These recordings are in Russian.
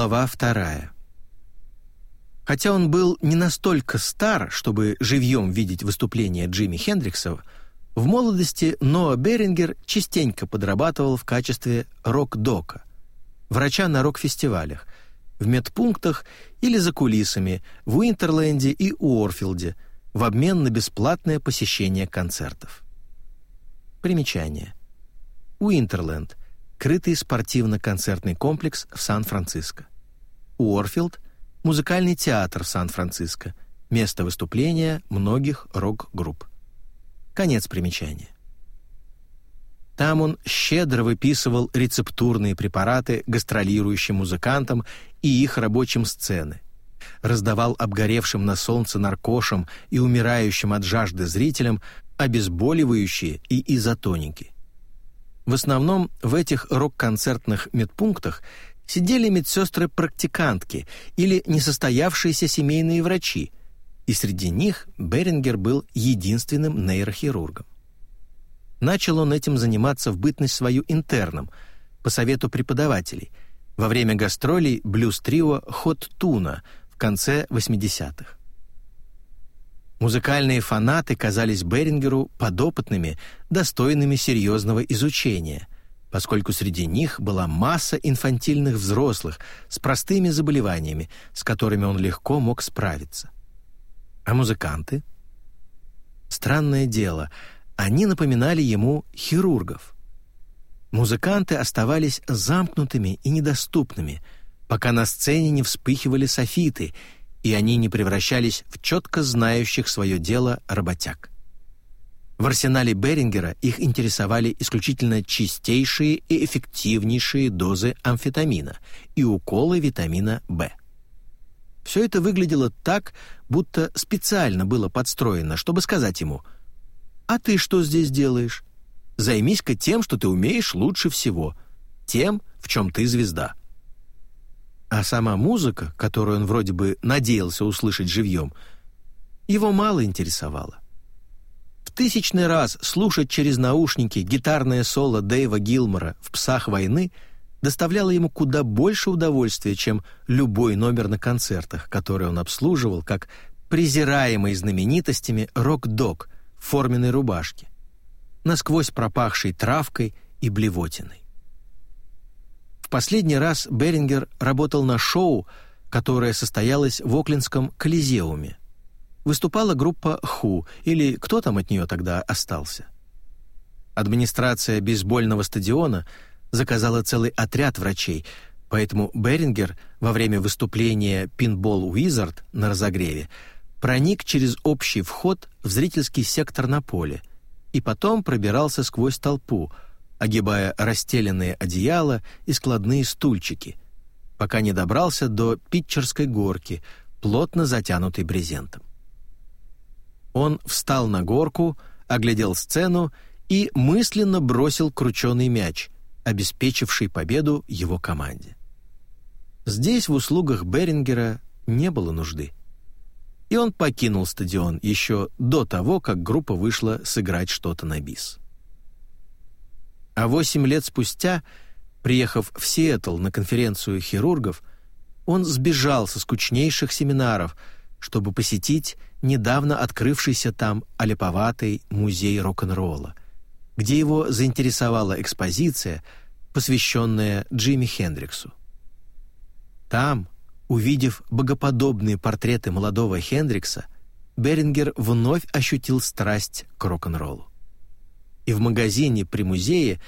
Глава вторая. Хотя он был не настолько стар, чтобы живьем видеть выступления Джимми Хендрикса, в молодости Ноа Берингер частенько подрабатывал в качестве рок-дока, врача на рок-фестивалях, в медпунктах или за кулисами в Уинтерленде и Уорфилде в обмен на бесплатное посещение концертов. Примечание. Уинтерленд — крытый спортивно-концертный комплекс в Сан-Франциско. Уорфилд — музыкальный театр Сан-Франциско, место выступления многих рок-групп. Конец примечания. Там он щедро выписывал рецептурные препараты гастролирующим музыкантам и их рабочим сцены, раздавал обгоревшим на солнце наркошам и умирающим от жажды зрителям обезболивающие и изотоники. В основном в этих рок-концертных медпунктах сидели медсестры-практикантки или несостоявшиеся семейные врачи, и среди них Берингер был единственным нейрохирургом. Начал он этим заниматься в бытность свою интерном, по совету преподавателей, во время гастролей блюз-трио «Хот Туна» в конце 80-х. Музыкальные фанаты казались Берингеру подопытными, достойными серьезного изучения, поскольку среди них была масса инфантильных взрослых с простыми заболеваниями, с которыми он легко мог справиться. А музыканты? Странное дело, они напоминали ему хирургов. Музыканты оставались замкнутыми и недоступными, пока на сцене не вспыхивали софиты, и они не превращались в четко знающих свое дело работяг. В арсенале Берингера их интересовали исключительно чистейшие и эффективнейшие дозы амфетамина и уколы витамина В. Все это выглядело так, будто специально было подстроено, чтобы сказать ему «А ты что здесь делаешь? Займись-ка тем, что ты умеешь лучше всего, тем, в чем ты звезда». А сама музыка, которую он вроде бы надеялся услышать живьем, его мало интересовала. В тысячный раз слушать через наушники гитарное соло Дэйва Гилмора в «Псах войны» доставляло ему куда больше удовольствия, чем любой номер на концертах, который он обслуживал как презираемый знаменитостями рок-дог в форменной рубашке, насквозь пропахшей травкой и блевотиной последний раз Берингер работал на шоу, которое состоялось в Оклендском Колизеуме. Выступала группа «Ху», или кто там от нее тогда остался. Администрация бейсбольного стадиона заказала целый отряд врачей, поэтому Берингер во время выступления «Пинбол Уизард» на разогреве проник через общий вход в зрительский сектор на поле и потом пробирался сквозь толпу — огибая расстеленные одеяла и складные стульчики, пока не добрался до питчерской горки, плотно затянутой брезентом. Он встал на горку, оглядел сцену и мысленно бросил крученый мяч, обеспечивший победу его команде. Здесь в услугах Берингера не было нужды. И он покинул стадион еще до того, как группа вышла сыграть что-то на бис. А восемь лет спустя, приехав в Сиэтл на конференцию хирургов, он сбежал со скучнейших семинаров, чтобы посетить недавно открывшийся там олеповатый музей рок-н-ролла, где его заинтересовала экспозиция, посвященная Джимми Хендриксу. Там, увидев богоподобные портреты молодого Хендрикса, Берингер вновь ощутил страсть к рок-н-роллу и в магазине при музее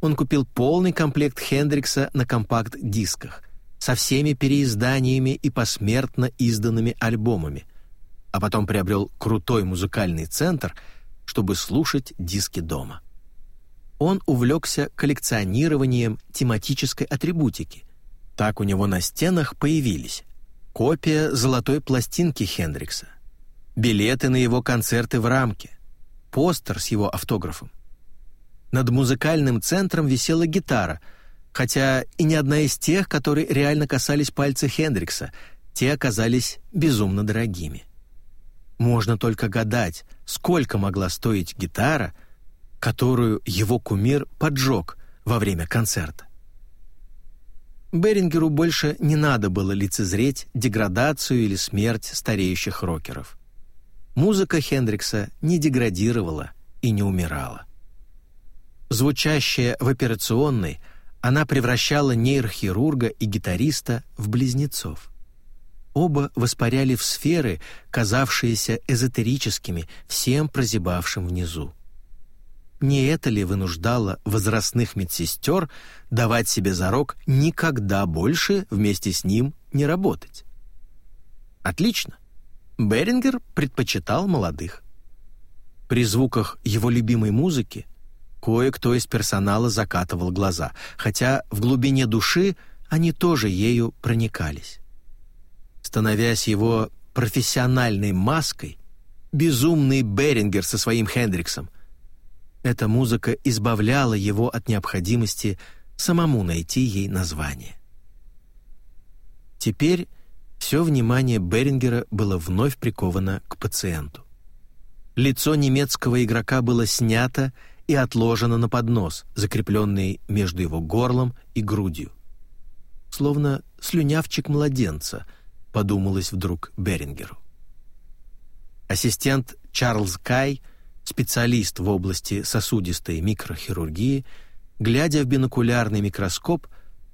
он купил полный комплект Хендрикса на компакт-дисках со всеми переизданиями и посмертно изданными альбомами, а потом приобрел крутой музыкальный центр, чтобы слушать диски дома. Он увлекся коллекционированием тематической атрибутики. Так у него на стенах появились копия золотой пластинки Хендрикса, билеты на его концерты в рамке, постер с его автографом. Над музыкальным центром висела гитара, хотя и не одна из тех, которые реально касались пальца Хендрикса, те оказались безумно дорогими. Можно только гадать, сколько могла стоить гитара, которую его кумир поджег во время концерта. Берингеру больше не надо было лицезреть деградацию или смерть стареющих рокеров. Музыка Хендрикса не деградировала и не умирала. Звучащая в операционной, она превращала нейрохирурга и гитариста в близнецов. Оба воспаряли в сферы, казавшиеся эзотерическими всем прозябавшим внизу. Не это ли вынуждало возрастных медсестер давать себе зарок никогда больше вместе с ним не работать? Отлично. Берингер предпочитал молодых. При звуках его любимой музыки кое-кто из персонала закатывал глаза, хотя в глубине души они тоже ею проникались. Становясь его профессиональной маской, безумный Берингер со своим Хендриксом — эта музыка избавляла его от необходимости самому найти ей название. Теперь все внимание Берингера было вновь приковано к пациенту. Лицо немецкого игрока было снято и отложено на поднос, закрепленный между его горлом и грудью. Словно слюнявчик младенца, подумалось вдруг Берингеру. Ассистент Чарльз Кай — специалист в области сосудистой микрохирургии, глядя в бинокулярный микроскоп,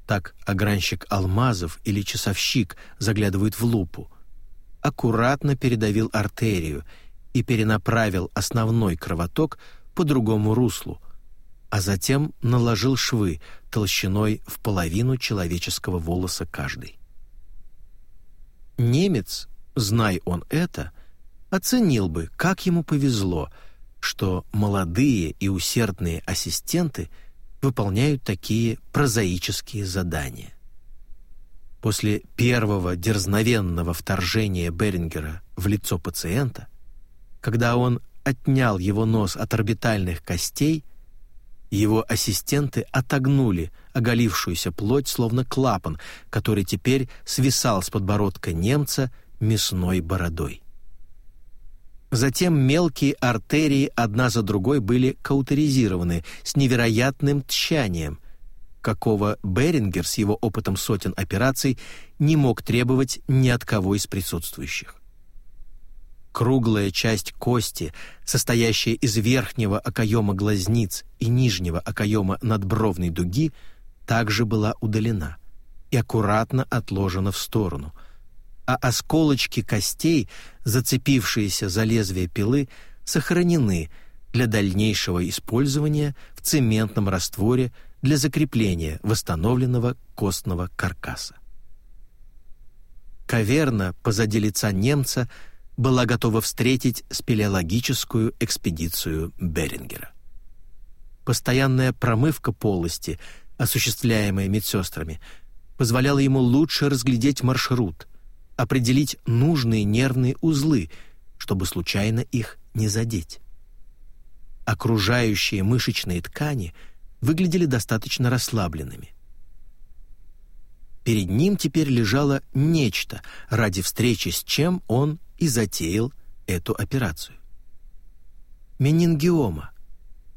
так огранщик алмазов или часовщик заглядывают в лупу, аккуратно передавил артерию и перенаправил основной кровоток по другому руслу, а затем наложил швы толщиной в половину человеческого волоса каждый. Немец, знай он это, оценил бы, как ему повезло — что молодые и усердные ассистенты выполняют такие прозаические задания. После первого дерзновенного вторжения Берингера в лицо пациента, когда он отнял его нос от орбитальных костей, его ассистенты отогнули оголившуюся плоть, словно клапан, который теперь свисал с подбородка немца мясной бородой. Затем мелкие артерии одна за другой были каутеризированы с невероятным тщанием, какого Берингер с его опытом сотен операций не мог требовать ни от кого из присутствующих. Круглая часть кости, состоящая из верхнего окоема глазниц и нижнего окоема надбровной дуги, также была удалена и аккуратно отложена в сторону – а осколочки костей, зацепившиеся за лезвие пилы, сохранены для дальнейшего использования в цементном растворе для закрепления восстановленного костного каркаса. Каверна позади лица немца была готова встретить спелеологическую экспедицию Берингера. Постоянная промывка полости, осуществляемая медсестрами, позволяла ему лучше разглядеть маршрут — определить нужные нервные узлы, чтобы случайно их не задеть. Окружающие мышечные ткани выглядели достаточно расслабленными. Перед ним теперь лежало нечто, ради встречи с чем он и затеял эту операцию. Менингиома,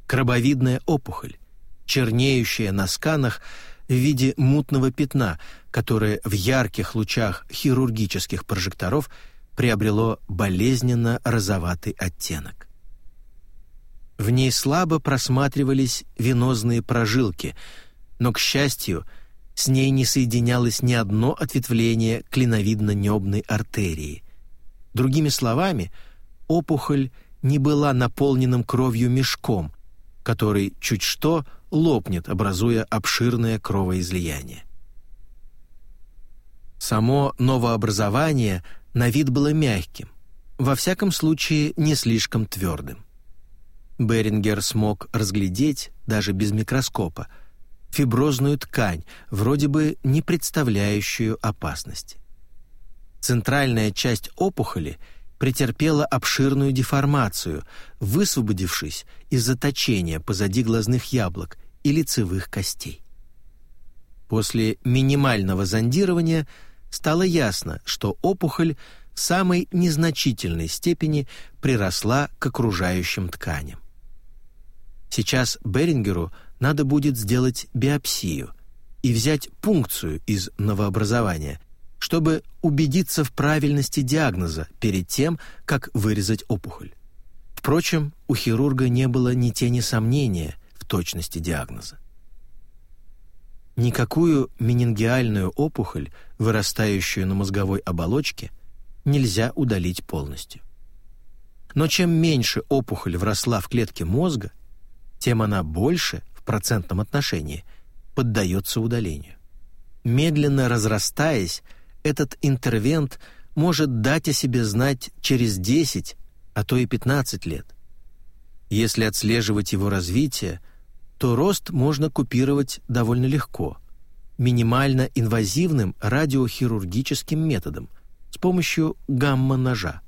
крабовидная опухоль, чернеющая на сканах в виде мутного пятна, которое в ярких лучах хирургических прожекторов приобрело болезненно-розоватый оттенок. В ней слабо просматривались венозные прожилки, но, к счастью, с ней не соединялось ни одно ответвление клиновидно-небной артерии. Другими словами, опухоль не была наполненным кровью мешком, который чуть что лопнет, образуя обширное кровоизлияние. Само новообразование на вид было мягким, во всяком случае не слишком твердым. Берингер смог разглядеть, даже без микроскопа, фиброзную ткань, вроде бы не представляющую опасности. Центральная часть опухоли претерпела обширную деформацию, высвободившись из заточения позади глазных яблок и лицевых костей. После минимального зондирования – стало ясно, что опухоль в самой незначительной степени приросла к окружающим тканям. Сейчас Берингеру надо будет сделать биопсию, и взять пункцию из новообразования, чтобы убедиться в правильности диагноза перед тем, как вырезать опухоль. Впрочем, у хирурга не было ни тени сомнения в точности диагноза. Никакую менингиальную опухоль, вырастающую на мозговой оболочке, нельзя удалить полностью. Но чем меньше опухоль вросла в клетки мозга, тем она больше в процентном отношении поддается удалению. Медленно разрастаясь, этот интервент может дать о себе знать через 10, а то и 15 лет. Если отслеживать его развитие, то рост можно купировать довольно легко, минимально инвазивным радиохирургическим методом с помощью гамма-ножа.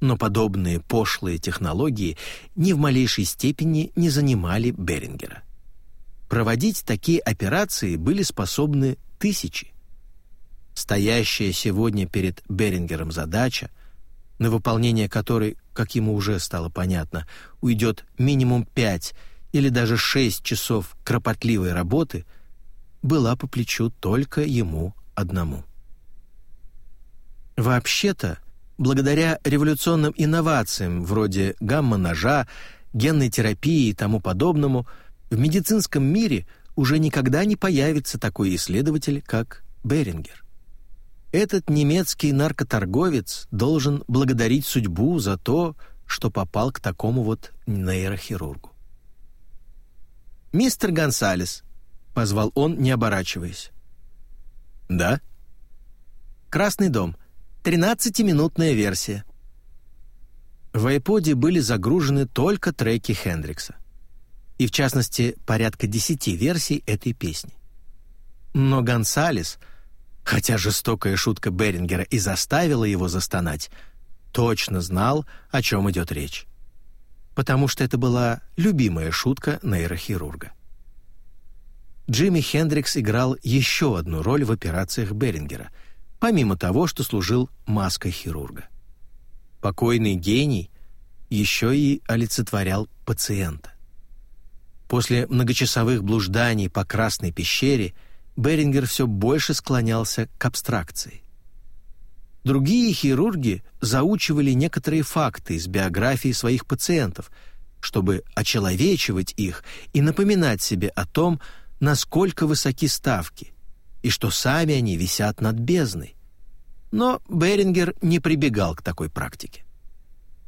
Но подобные пошлые технологии ни в малейшей степени не занимали Берингера. Проводить такие операции были способны тысячи. Стоящая сегодня перед Берингером задача, на выполнение которой, как ему уже стало понятно, уйдет минимум пять или даже шесть часов кропотливой работы, была по плечу только ему одному. Вообще-то, благодаря революционным инновациям вроде гамма-ножа, генной терапии и тому подобному, в медицинском мире уже никогда не появится такой исследователь, как Берингер. Этот немецкий наркоторговец должен благодарить судьбу за то, что попал к такому вот нейрохирургу. «Мистер Гонсалес», — позвал он, не оборачиваясь. «Да?» «Красный дом», — Тринадцатиминутная версия. В iPod были загружены только треки Хендрикса. И в частности, порядка десяти версий этой песни. Но Гонсалес, хотя жестокая шутка Берингера и заставила его застонать, точно знал, о чем идет речь. Потому что это была любимая шутка нейрохирурга. Джимми Хендрикс играл еще одну роль в операциях Берингера — помимо того, что служил маской хирурга. Покойный гений еще и олицетворял пациента. После многочасовых блужданий по Красной пещере Берингер все больше склонялся к абстракции. Другие хирурги заучивали некоторые факты из биографии своих пациентов, чтобы очеловечивать их и напоминать себе о том, насколько высоки ставки – и что сами они висят над бездной. Но Берингер не прибегал к такой практике.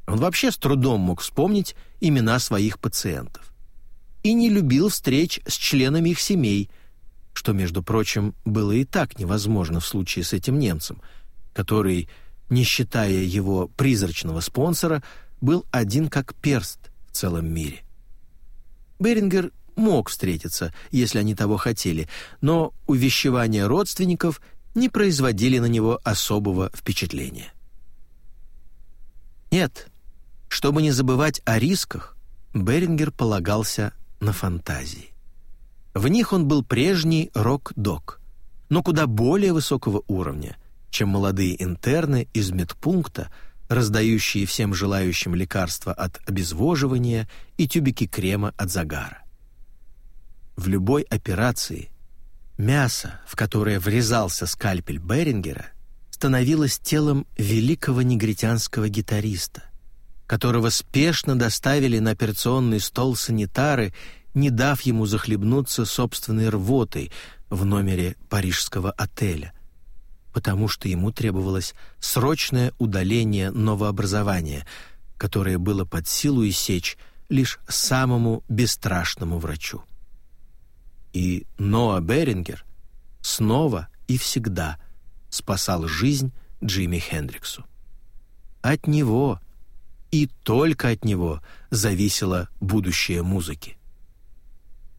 Он вообще с трудом мог вспомнить имена своих пациентов. И не любил встреч с членами их семей, что, между прочим, было и так невозможно в случае с этим немцем, который, не считая его призрачного спонсора, был один как перст в целом мире. Берингер мог встретиться, если они того хотели, но увещевания родственников не производили на него особого впечатления. Нет, чтобы не забывать о рисках, Берингер полагался на фантазии. В них он был прежний рок-дог, но куда более высокого уровня, чем молодые интерны из медпункта, раздающие всем желающим лекарства от обезвоживания и тюбики крема от загара. В любой операции мясо, в которое врезался скальпель Берингера, становилось телом великого негритянского гитариста, которого спешно доставили на операционный стол санитары, не дав ему захлебнуться собственной рвотой в номере парижского отеля, потому что ему требовалось срочное удаление новообразования, которое было под силу иссечь лишь самому бесстрашному врачу. И Ноа Берингер снова и всегда спасал жизнь Джимми Хендриксу. От него и только от него зависело будущее музыки.